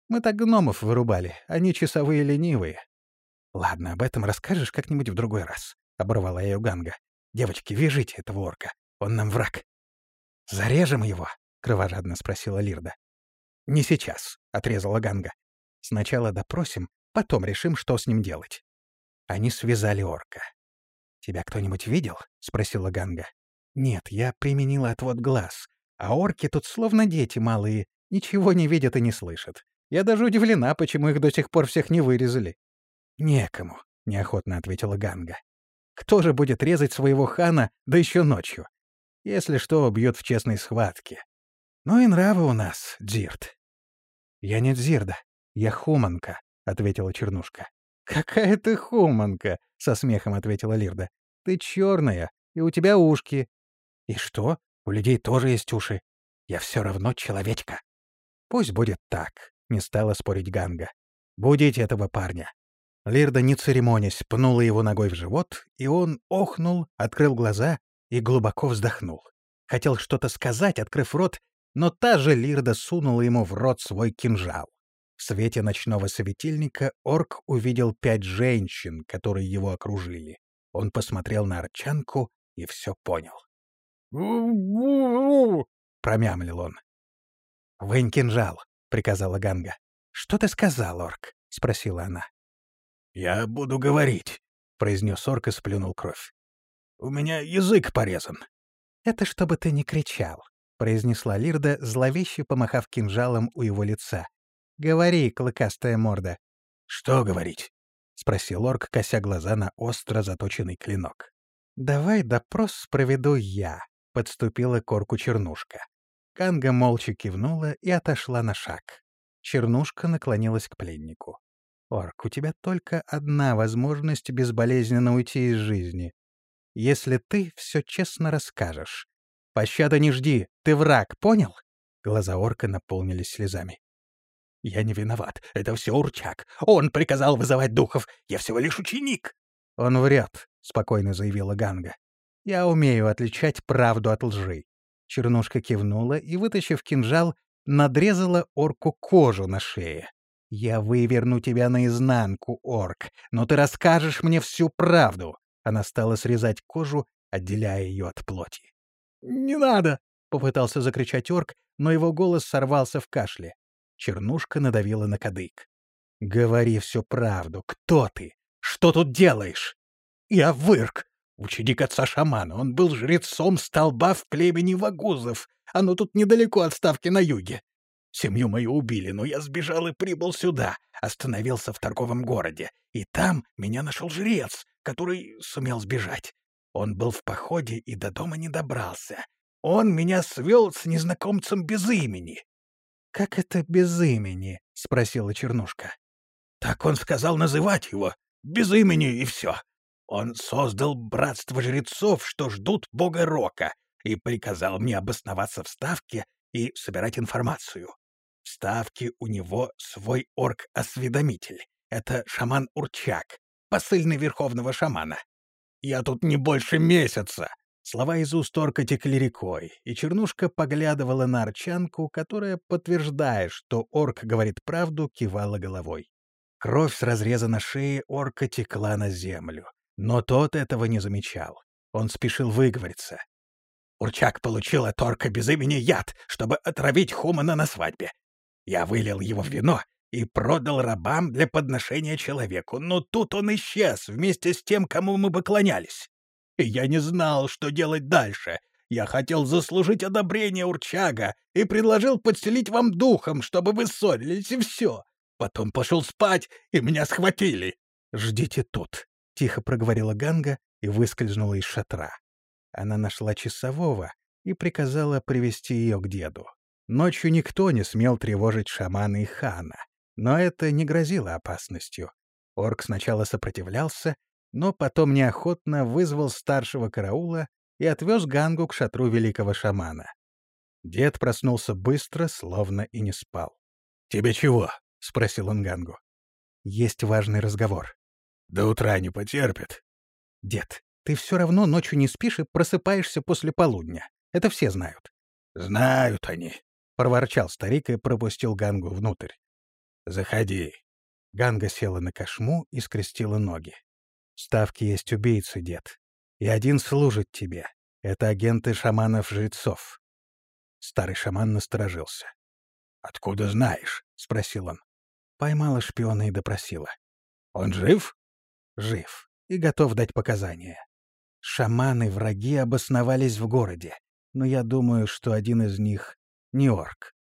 Мы так гномов вырубали, они часовые ленивые». «Ладно, об этом расскажешь как-нибудь в другой раз», — оборвала ее Ганга. «Девочки, вяжите этого орка. Он нам враг». «Зарежем его?» — кровожадно спросила Лирда. «Не сейчас», — отрезала Ганга. «Сначала допросим, потом решим, что с ним делать». Они связали орка. «Тебя кто-нибудь видел?» — спросила Ганга. «Нет, я применила отвод глаз. А орки тут словно дети малые, ничего не видят и не слышат. Я даже удивлена, почему их до сих пор всех не вырезали». «Некому», — неохотно ответила Ганга. «Кто же будет резать своего хана, да еще ночью? Если что, бьет в честной схватке. Ну и нравы у нас, Дзирт». «Я не Дзирда, я Хуманка», — ответила Чернушка. «Какая ты Хуманка?» — со смехом ответила Лирда. «Ты черная, и у тебя ушки». «И что? У людей тоже есть уши. Я все равно человечка». «Пусть будет так», — не стала спорить Ганга. «Будите этого парня. Лирда, не церемонясь, пнула его ногой в живот, и он охнул, открыл глаза и глубоко вздохнул. Хотел что-то сказать, открыв рот, но та же Лирда сунула ему в рот свой кинжал. В свете ночного светильника орк увидел пять женщин, которые его окружили. Он посмотрел на арчанку и все понял. промямлил он. «Вынь кинжал», — приказала Ганга. «Что ты сказал, орк?» — спросила она. «Я буду говорить», — произнес орк и сплюнул кровь. «У меня язык порезан». «Это чтобы ты не кричал», — произнесла Лирда, зловеще помахав кинжалом у его лица. «Говори, клыкастая морда». «Что говорить?» — спросил орк, кося глаза на остро заточенный клинок. «Давай допрос проведу я», — подступила к орку Чернушка. Канга молча кивнула и отошла на шаг. Чернушка наклонилась к пленнику. Орк, у тебя только одна возможность безболезненно уйти из жизни. Если ты все честно расскажешь. Пощады не жди, ты враг, понял? Глаза орка наполнились слезами. «Я не виноват. Это все Урчак. Он приказал вызывать духов. Я всего лишь ученик». «Он врет», — спокойно заявила Ганга. «Я умею отличать правду от лжи». Чернушка кивнула и, вытащив кинжал, надрезала орку кожу на шее. «Я выверну тебя наизнанку, орк, но ты расскажешь мне всю правду!» Она стала срезать кожу, отделяя ее от плоти. «Не надо!» — попытался закричать орк, но его голос сорвался в кашле. Чернушка надавила на кадык. «Говори всю правду. Кто ты? Что тут делаешь?» «Я вырк. Ученик отца шамана. Он был жрецом столба в племени вагузов. Оно тут недалеко от ставки на юге. Семью мою убили, но я сбежал и прибыл сюда. Остановился в торговом городе. И там меня нашел жрец, который сумел сбежать. Он был в походе и до дома не добрался. Он меня свел с незнакомцем без имени. — Как это без имени? — спросила Чернушка. — Так он сказал называть его. Без имени и все. Он создал братство жрецов, что ждут бога Рока, и приказал мне обосноваться в Ставке и собирать информацию. В Ставке у него свой орк-осведомитель. Это шаман Урчак, посыльный верховного шамана. Я тут не больше месяца. Слова из уст орка текли рекой, и Чернушка поглядывала на арчанку, которая, подтверждая, что орк говорит правду, кивала головой. Кровь с разреза на шее орка текла на землю. Но тот этого не замечал. Он спешил выговориться. Урчак получил от орка без имени яд, чтобы отравить Хумана на свадьбе. Я вылил его в вино и продал рабам для подношения человеку, но тут он исчез вместе с тем, кому мы поклонялись. И я не знал, что делать дальше. Я хотел заслужить одобрение Урчага и предложил подселить вам духом, чтобы вы ссорились, и все. Потом пошел спать, и меня схватили. «Ждите тут», — тихо проговорила Ганга и выскользнула из шатра. Она нашла часового и приказала привести ее к деду. Ночью никто не смел тревожить шамана и хана, но это не грозило опасностью. Орк сначала сопротивлялся, но потом неохотно вызвал старшего караула и отвез Гангу к шатру великого шамана. Дед проснулся быстро, словно и не спал. «Тебе чего?» — спросил он Гангу. «Есть важный разговор». До утра не потерпит. Дед, ты все равно ночью не спишь и просыпаешься после полудня. Это все знают. Знают они, — проворчал старик и пропустил Гангу внутрь. Заходи. Ганга села на кошму и скрестила ноги. Ставки есть убийцы, дед. И один служит тебе. Это агенты шаманов-жрецов. Старый шаман насторожился. «Откуда знаешь?» — спросил он. Поймала шпиона и допросила. «Он жив?» жив и готов дать показания. Шаманы-враги обосновались в городе, но я думаю, что один из них — не орк.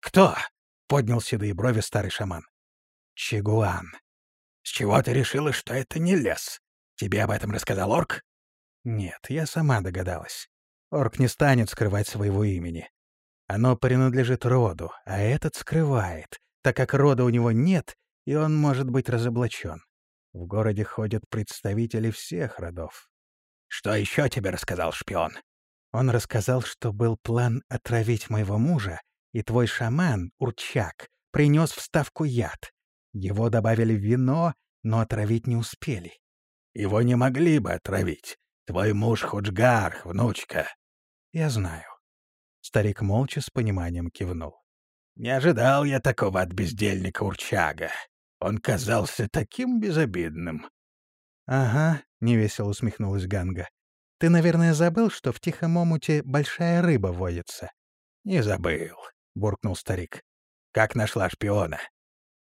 «Кто?» — поднял седые брови старый шаман. «Чигуан». «С чего ты решила, что это не лес? Тебе об этом рассказал орк?» «Нет, я сама догадалась. Орк не станет скрывать своего имени. Оно принадлежит роду, а этот скрывает, так как рода у него нет, и он может быть разоблачен. В городе ходят представители всех родов. Что еще тебе рассказал шпион? Он рассказал, что был план отравить моего мужа, и твой шаман, Урчак, принес в ставку яд. Его добавили в вино, но отравить не успели. Его не могли бы отравить. Твой муж Худжгарх, внучка. Я знаю. Старик молча с пониманием кивнул. Не ожидал я такого от бездельника Урчага. Он казался таким безобидным. — Ага, — невесело усмехнулась Ганга. — Ты, наверное, забыл, что в тихом омуте большая рыба водится? — Не забыл, — буркнул старик. — Как нашла шпиона?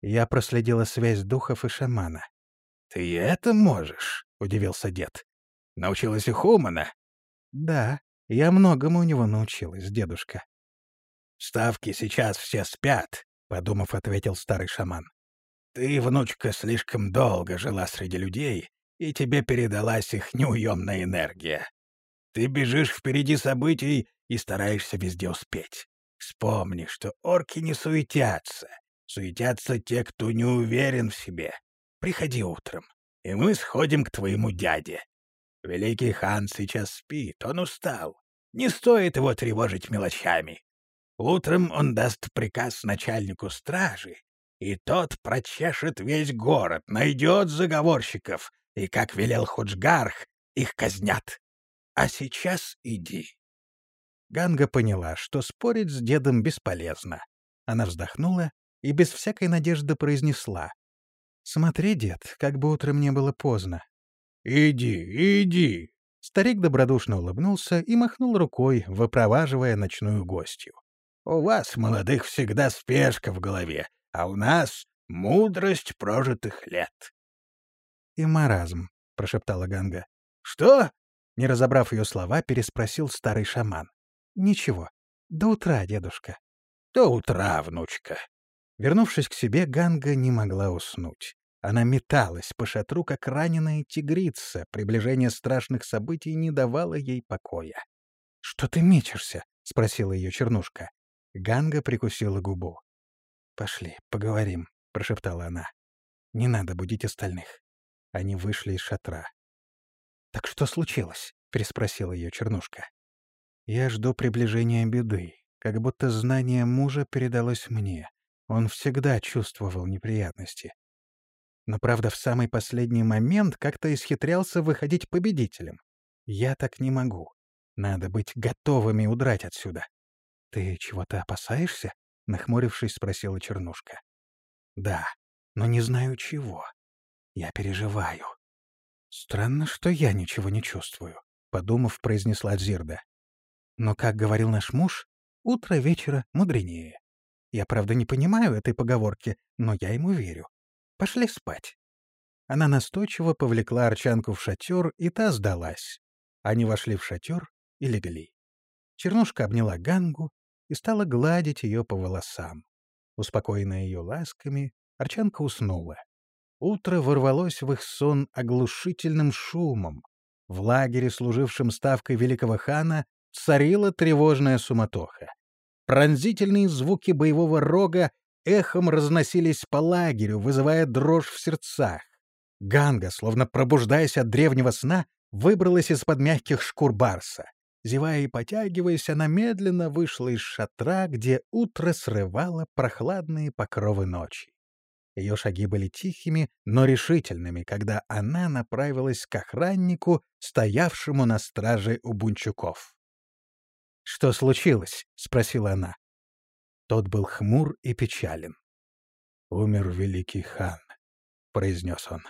Я проследила связь духов и шамана. — Ты это можешь? — удивился дед. — Научилась у Хумана? — Да, я многому у него научилась, дедушка. — Ставки сейчас все спят, — подумав, ответил старый шаман. Ты, внучка, слишком долго жила среди людей, и тебе передалась их неуемная энергия. Ты бежишь впереди событий и стараешься везде успеть. Вспомни, что орки не суетятся. Суетятся те, кто не уверен в себе. Приходи утром, и мы сходим к твоему дяде. Великий хан сейчас спит, он устал. Не стоит его тревожить мелочами. Утром он даст приказ начальнику стражи, и тот прочешет весь город, найдет заговорщиков, и, как велел Худжгарх, их казнят. А сейчас иди. Ганга поняла, что спорить с дедом бесполезно. Она вздохнула и без всякой надежды произнесла. «Смотри, дед, как бы утром не было поздно». «Иди, иди!» Старик добродушно улыбнулся и махнул рукой, выпроваживая ночную гостью. «У вас, молодых, всегда спешка в голове, а у нас мудрость прожитых лет. — И маразм, — прошептала Ганга. — «Что?» — не разобрав ее слова, переспросил старый шаман. «Ничего. До утра, дедушка». «До утра, внучка». Вернувшись к себе, Ганга не могла уснуть. Она металась по шатру, как раненая тигрица. Приближение страшных событий не давало ей покоя. — Что ты мечешься? — спросила ее чернушка. Ганга прикусила губу. — Пошли, поговорим, — прошептала она. — Не надо будить остальных. Они вышли из шатра. — Так что случилось? — переспросила ее чернушка. — Я жду приближения беды, как будто знание мужа передалось мне. Он всегда чувствовал неприятности но, правда, в самый последний момент как-то исхитрялся выходить победителем. Я так не могу. Надо быть готовыми удрать отсюда. — Ты чего-то опасаешься? — нахмурившись, спросила Чернушка. — Да, но не знаю чего. Я переживаю. — Странно, что я ничего не чувствую, — подумав, произнесла Зирда. Но, как говорил наш муж, утро вечера мудренее. Я, правда, не понимаю этой поговорки, но я ему верю. Пошли спать. Она настойчиво повлекла Арчанку в шатер, и та сдалась. Они вошли в шатер и легли. Чернушка обняла Гангу и стала гладить ее по волосам. Успокоенная ее ласками, Арчанка уснула. Утро ворвалось в их сон оглушительным шумом. В лагере, служившем ставкой великого хана, царила тревожная суматоха. Пронзительные звуки боевого рога эхом разносились по лагерю, вызывая дрожь в сердцах. Ганга, словно пробуждаясь от древнего сна, выбралась из-под мягких шкур барса. Зевая и потягиваясь, она медленно вышла из шатра, где утро срывало прохладные покровы ночи. Ее шаги были тихими, но решительными, когда она направилась к охраннику, стоявшему на страже у бунчуков. «Что случилось?» — спросила она. Тот был хмур и печален. «Умер великий хан», — произнес он.